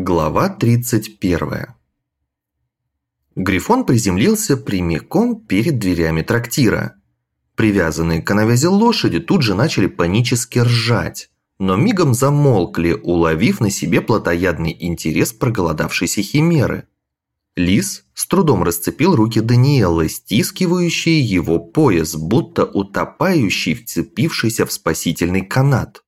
Глава 31 Грифон приземлился прямиком перед дверями трактира. Привязанные к навязи лошади тут же начали панически ржать, но мигом замолкли, уловив на себе плотоядный интерес проголодавшейся химеры. Лис с трудом расцепил руки Даниэлы, стискивающие его пояс, будто утопающий, вцепившийся в спасительный канат.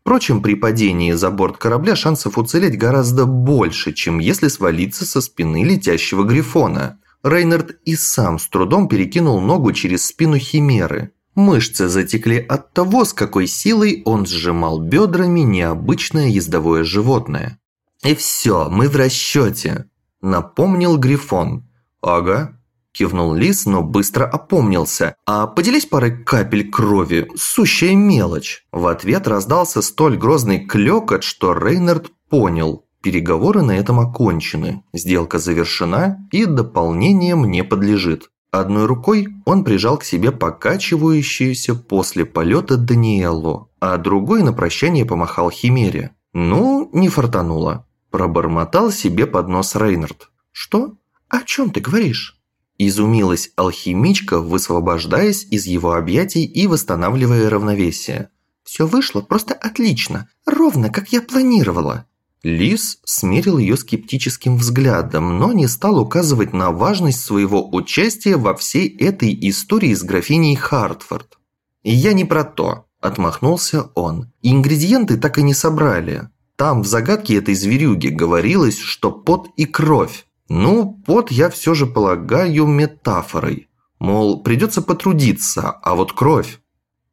Впрочем, при падении за борт корабля шансов уцелеть гораздо больше, чем если свалиться со спины летящего грифона. Рейнард и сам с трудом перекинул ногу через спину Химеры. Мышцы затекли от того, с какой силой он сжимал бедрами необычное ездовое животное. «И все, мы в расчете», – напомнил Грифон. «Ага», Кивнул Лис, но быстро опомнился. «А поделись парой капель крови, сущая мелочь!» В ответ раздался столь грозный клёкот, что Рейнард понял. Переговоры на этом окончены, сделка завершена и дополнение мне подлежит. Одной рукой он прижал к себе покачивающуюся после полета Даниэлу, а другой на прощание помахал Химере. «Ну, не фартануло», – пробормотал себе под нос Рейнард. «Что? О чем ты говоришь?» Изумилась алхимичка, высвобождаясь из его объятий и восстанавливая равновесие. «Все вышло просто отлично, ровно как я планировала». Лис смерил ее скептическим взглядом, но не стал указывать на важность своего участия во всей этой истории с графиней Хартфорд. «Я не про то», – отмахнулся он. «Ингредиенты так и не собрали. Там в загадке этой зверюги говорилось, что пот и кровь. Ну, пот я все же полагаю метафорой. Мол, придется потрудиться, а вот кровь...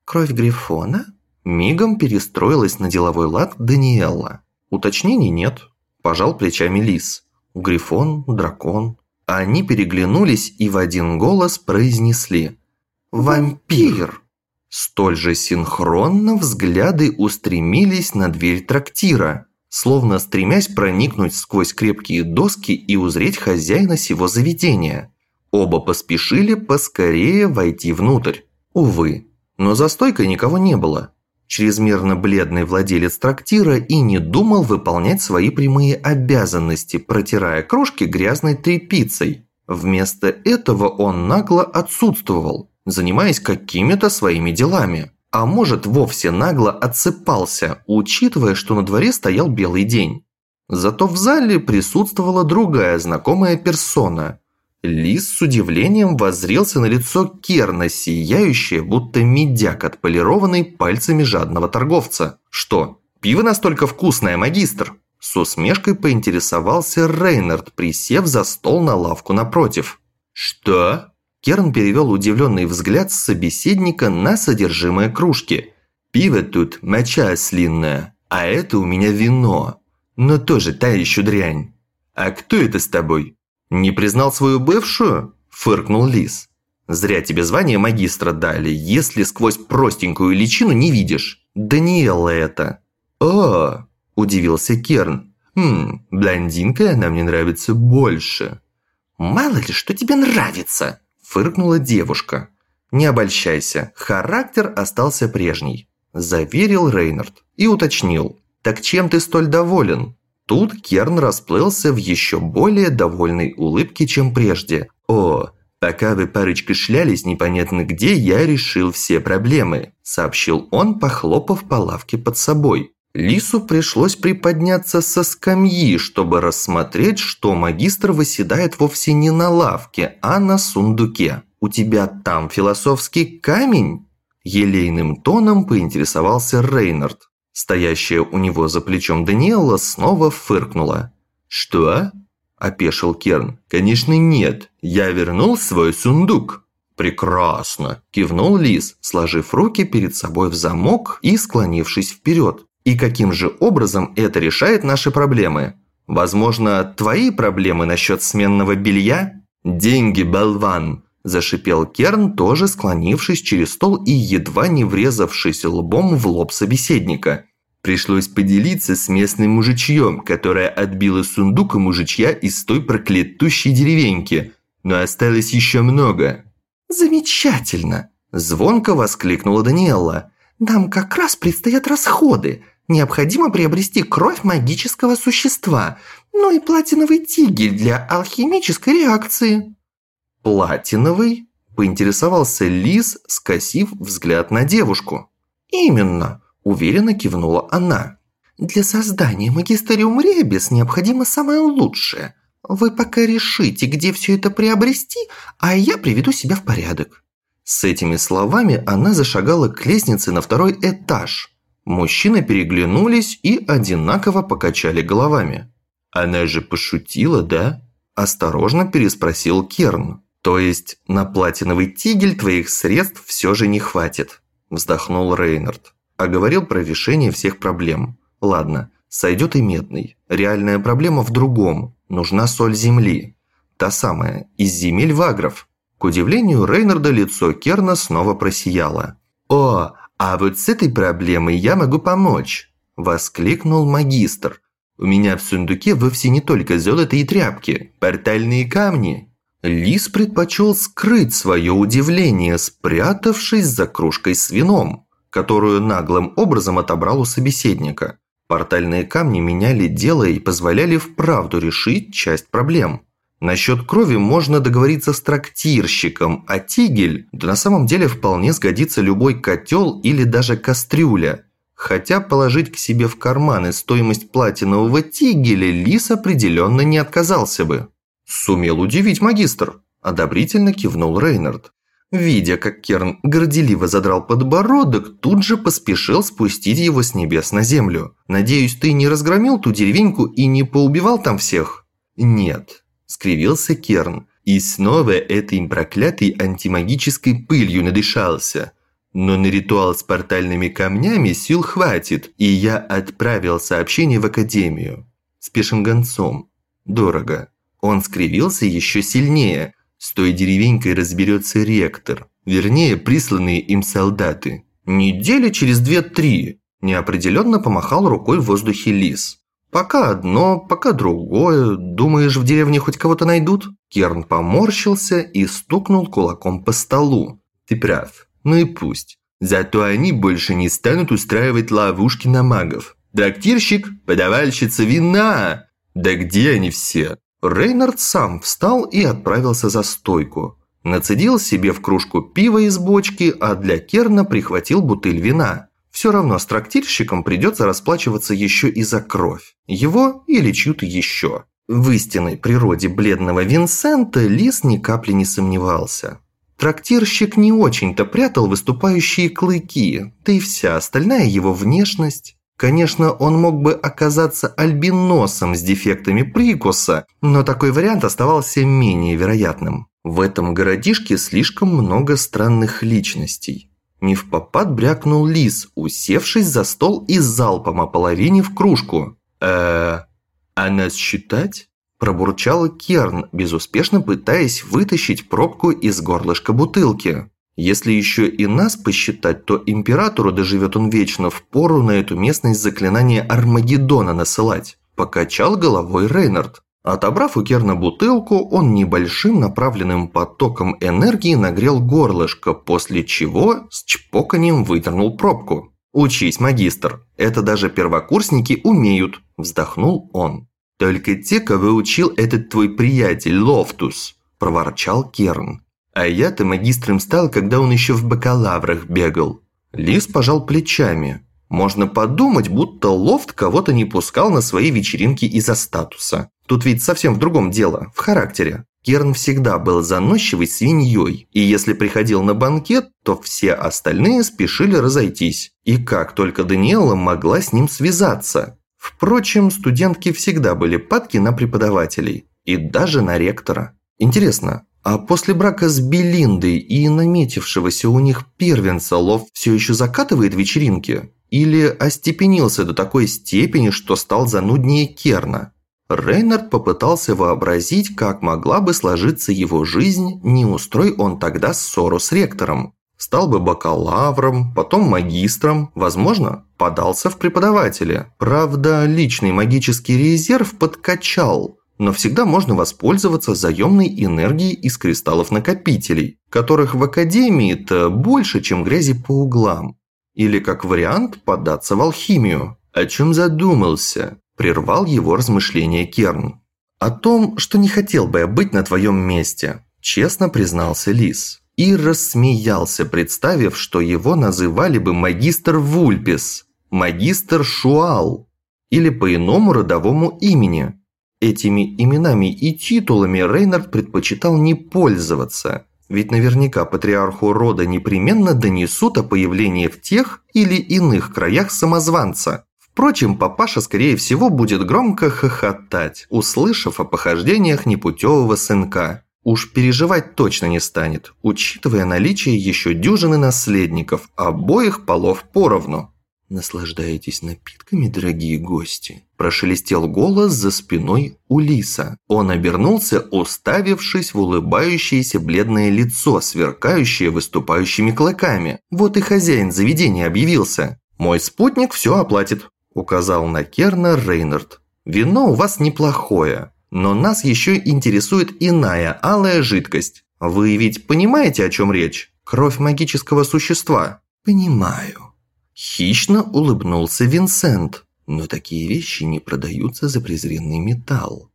Кровь Грифона? Мигом перестроилась на деловой лад Даниэла. Уточнений нет. Пожал плечами Лис. Грифон, дракон. Они переглянулись и в один голос произнесли «Вампир!». Столь же синхронно взгляды устремились на дверь трактира словно стремясь проникнуть сквозь крепкие доски и узреть хозяина сего заведения. Оба поспешили поскорее войти внутрь. Увы, но за стойкой никого не было. Чрезмерно бледный владелец трактира и не думал выполнять свои прямые обязанности, протирая кружки грязной тряпицей. Вместо этого он нагло отсутствовал, занимаясь какими-то своими делами а может вовсе нагло отсыпался, учитывая, что на дворе стоял белый день. Зато в зале присутствовала другая знакомая персона. Лис с удивлением воззрелся на лицо Керна, сияющее, будто медяк, отполированный пальцами жадного торговца. «Что, пиво настолько вкусное, магистр?» С усмешкой поинтересовался Рейнард, присев за стол на лавку напротив. «Что?» Керн перевел удивленный взгляд с собеседника на содержимое кружки. «Пиво тут моча ослинная, а это у меня вино. Но тоже та еще дрянь. А кто это с тобой?» «Не признал свою бывшую?» – фыркнул Лис. «Зря тебе звание магистра дали, если сквозь простенькую личину не видишь. Даниэла это». «О!» – удивился Керн. «Хм, блондинка она мне нравится больше». «Мало ли, что тебе нравится!» Фыркнула девушка. «Не обольщайся, характер остался прежний», – заверил Рейнард и уточнил. «Так чем ты столь доволен?» Тут Керн расплылся в еще более довольной улыбке, чем прежде. «О, пока вы парочкой шлялись непонятно где, я решил все проблемы», – сообщил он, похлопав по лавке под собой. Лису пришлось приподняться со скамьи, чтобы рассмотреть, что магистр выседает вовсе не на лавке, а на сундуке. «У тебя там философский камень?» Елейным тоном поинтересовался Рейнард. Стоящая у него за плечом Даниэла снова фыркнула. «Что?» – опешил Керн. «Конечно нет. Я вернул свой сундук». «Прекрасно!» – кивнул Лис, сложив руки перед собой в замок и склонившись вперед. И каким же образом это решает наши проблемы? Возможно, твои проблемы насчет сменного белья? Деньги, болван! Зашипел Керн, тоже склонившись через стол и едва не врезавшись лбом в лоб собеседника. Пришлось поделиться с местным мужичьем, которая отбила сундук и мужичья из той проклятущей деревеньки. Но осталось еще много. «Замечательно!» – звонко воскликнула Даниэлла. «Нам как раз предстоят расходы. Необходимо приобрести кровь магического существа, ну и платиновый тигель для алхимической реакции». «Платиновый?» – поинтересовался Лис, скосив взгляд на девушку. «Именно», – уверенно кивнула она. «Для создания магистериум ребис необходимо самое лучшее. Вы пока решите, где все это приобрести, а я приведу себя в порядок». С этими словами она зашагала к лестнице на второй этаж. Мужчины переглянулись и одинаково покачали головами. «Она же пошутила, да?» – осторожно переспросил Керн. «То есть на платиновый тигель твоих средств все же не хватит?» – вздохнул Рейнард. А говорил про решение всех проблем. «Ладно, сойдет и медный. Реальная проблема в другом. Нужна соль земли. Та самая, из земель вагров. К удивлению Рейнарда лицо Керна снова просияло. «О, а вот с этой проблемой я могу помочь!» – воскликнул магистр. «У меня в сундуке вовсе не только золото и тряпки, портальные камни». Лис предпочел скрыть свое удивление, спрятавшись за кружкой с вином, которую наглым образом отобрал у собеседника. Портальные камни меняли дело и позволяли вправду решить часть проблем. Насчет крови можно договориться с трактирщиком, а тигель, да на самом деле вполне сгодится любой котел или даже кастрюля. Хотя положить к себе в карманы стоимость платинового тигеля Лис определенно не отказался бы. «Сумел удивить магистр», – одобрительно кивнул Рейнард. Видя, как Керн горделиво задрал подбородок, тут же поспешил спустить его с небес на землю. «Надеюсь, ты не разгромил ту деревеньку и не поубивал там всех?» «Нет», скривился Керн. И снова этой проклятой антимагической пылью надышался. Но на ритуал с портальными камнями сил хватит, и я отправил сообщение в академию. Спешим гонцом. Дорого. Он скривился еще сильнее. С той деревенькой разберется ректор. Вернее, присланные им солдаты. Недели через две-три. Неопределенно помахал рукой в воздухе лис. Пока одно, пока другое. Думаешь, в деревне хоть кого-то найдут? Керн поморщился и стукнул кулаком по столу. Ты прав. Ну и пусть. Зато они больше не станут устраивать ловушки на магов. Трактирщик, подавальщица вина. Да где они все? Рейнард сам встал и отправился за стойку. Нацедил себе в кружку пива из бочки, а для Керна прихватил бутыль вина. Все равно с трактирщиком придется расплачиваться еще и за кровь. Его или чью-то еще. В истинной природе бледного Винсента Лис ни капли не сомневался. Трактирщик не очень-то прятал выступающие клыки, да и вся остальная его внешность. Конечно, он мог бы оказаться альбиносом с дефектами прикуса, но такой вариант оставался менее вероятным. В этом городишке слишком много странных личностей. Не в попад брякнул лис, усевшись за стол и залпом ополовинив кружку. э а нас считать?» Пробурчал Керн, безуспешно пытаясь вытащить пробку из горлышка бутылки. Если еще и нас посчитать, то императору доживет он вечно в пору на эту местность заклинание Армагеддона насылать. Покачал головой Рейнард. Отобрав у Керна бутылку, он небольшим направленным потоком энергии нагрел горлышко, после чего с чпоканием выдернул пробку. «Учись, магистр, это даже первокурсники умеют», – вздохнул он. «Только те, кого учил этот твой приятель Лофтус», – проворчал Керн. «А я-то магистром стал, когда он еще в бакалаврах бегал». Лис пожал плечами. Можно подумать, будто Лофт кого-то не пускал на свои вечеринки из-за статуса. Тут ведь совсем в другом дело, в характере. Керн всегда был заносчивой свиньей, и если приходил на банкет, то все остальные спешили разойтись. И как только Даниэла могла с ним связаться. Впрочем, студентки всегда были падки на преподавателей, и даже на ректора. Интересно, а после брака с Белиндой и наметившегося у них первенца Лофт все еще закатывает вечеринки? Или остепенился до такой степени, что стал зануднее Керна? Рейнард попытался вообразить, как могла бы сложиться его жизнь, не устрой он тогда ссору с ректором. Стал бы бакалавром, потом магистром, возможно, подался в преподаватели. Правда, личный магический резерв подкачал, но всегда можно воспользоваться заемной энергией из кристаллов-накопителей, которых в Академии-то больше, чем грязи по углам. Или, как вариант, податься в алхимию. «О чем задумался?» – прервал его размышления Керн. «О том, что не хотел бы я быть на твоем месте», – честно признался Лис. И рассмеялся, представив, что его называли бы магистр Вульпис, магистр Шуал или по иному родовому имени. Этими именами и титулами Рейнард предпочитал не пользоваться, ведь наверняка патриарху рода непременно донесут о появлении в тех или иных краях самозванца. Впрочем, папаша, скорее всего, будет громко хохотать, услышав о похождениях непутевого сынка. Уж переживать точно не станет, учитывая наличие еще дюжины наследников, обоих полов поровну. «Наслаждаетесь напитками, дорогие гости?» Прошелестел голос за спиной Улиса. Он обернулся, уставившись в улыбающееся бледное лицо, сверкающее выступающими клыками. Вот и хозяин заведения объявился. «Мой спутник все оплатит», – указал на Керна Рейнард. «Вино у вас неплохое, но нас еще интересует иная алая жидкость. Вы ведь понимаете, о чем речь? Кровь магического существа?» «Понимаю», Хищно улыбнулся Винсент. Но такие вещи не продаются за презренный металл.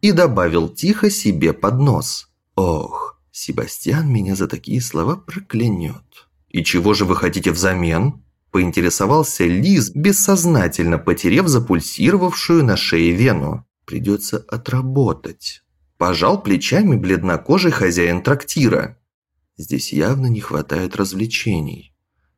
И добавил тихо себе под нос. Ох, Себастьян меня за такие слова проклянет. И чего же вы хотите взамен? Поинтересовался Лиз, бессознательно потеряв запульсировавшую на шее вену. Придется отработать. Пожал плечами бледнокожий хозяин трактира. Здесь явно не хватает развлечений.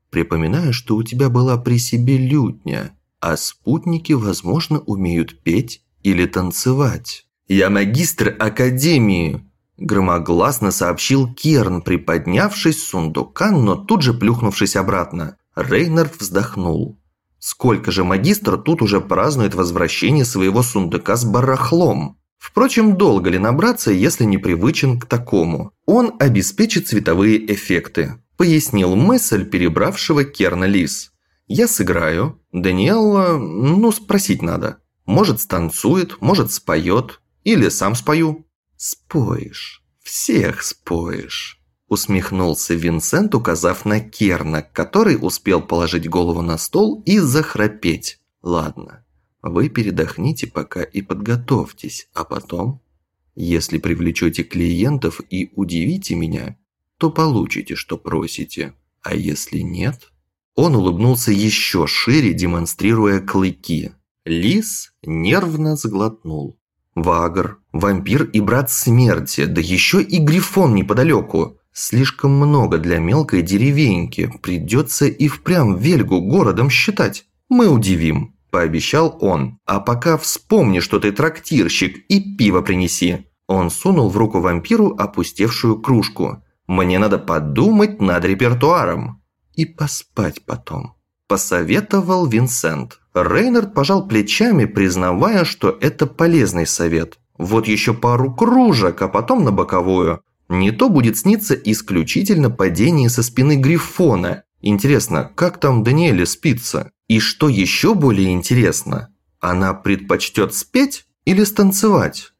Припоминаю, что у тебя была при себе лютня, а спутники, возможно, умеют петь или танцевать. «Я магистр Академии!» Громогласно сообщил Керн, приподнявшись с сундука, но тут же плюхнувшись обратно. Рейнард вздохнул. Сколько же магистр тут уже празднует возвращение своего сундука с барахлом? Впрочем, долго ли набраться, если не привычен к такому? Он обеспечит цветовые эффекты. Пояснил мысль перебравшего Керна Лис. «Я сыграю. Даниэлла, ну, спросить надо. Может, станцует, может, споет. Или сам спою». «Споешь. Всех споешь». Усмехнулся Винсент, указав на Керна, который успел положить голову на стол и захрапеть. «Ладно, вы передохните пока и подготовьтесь, а потом, если привлечете клиентов и удивите меня, то получите, что просите. А если нет? Он улыбнулся еще шире, демонстрируя клыки. Лис нервно сглотнул. Вагр, вампир и брат смерти, да еще и грифон неподалеку. Слишком много для мелкой деревеньки. Придется и впрямь Вельгу городом считать. Мы удивим, пообещал он. А пока вспомни, что ты трактирщик, и пиво принеси. Он сунул в руку вампиру опустевшую кружку. Мне надо подумать над репертуаром. И поспать потом. Посоветовал Винсент. Рейнард пожал плечами, признавая, что это полезный совет. Вот еще пару кружек, а потом на боковую. Не то будет сниться исключительно падение со спины Грифона. Интересно, как там Даниэле спится? И что еще более интересно, она предпочтет спеть или станцевать?